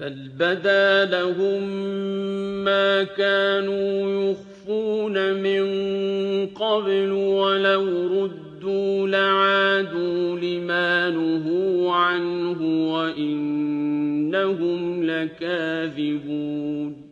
بَلْ بَدَا لَهُم مَّا كَانُوا يُخْفُونَ مِن قَبْلُ ۖ وَلَوْ رُدُّوا لَعَادُوا لِمَا نُهُوا عَنْهُ وَإِنَّهُمْ لَكَاذِبُونَ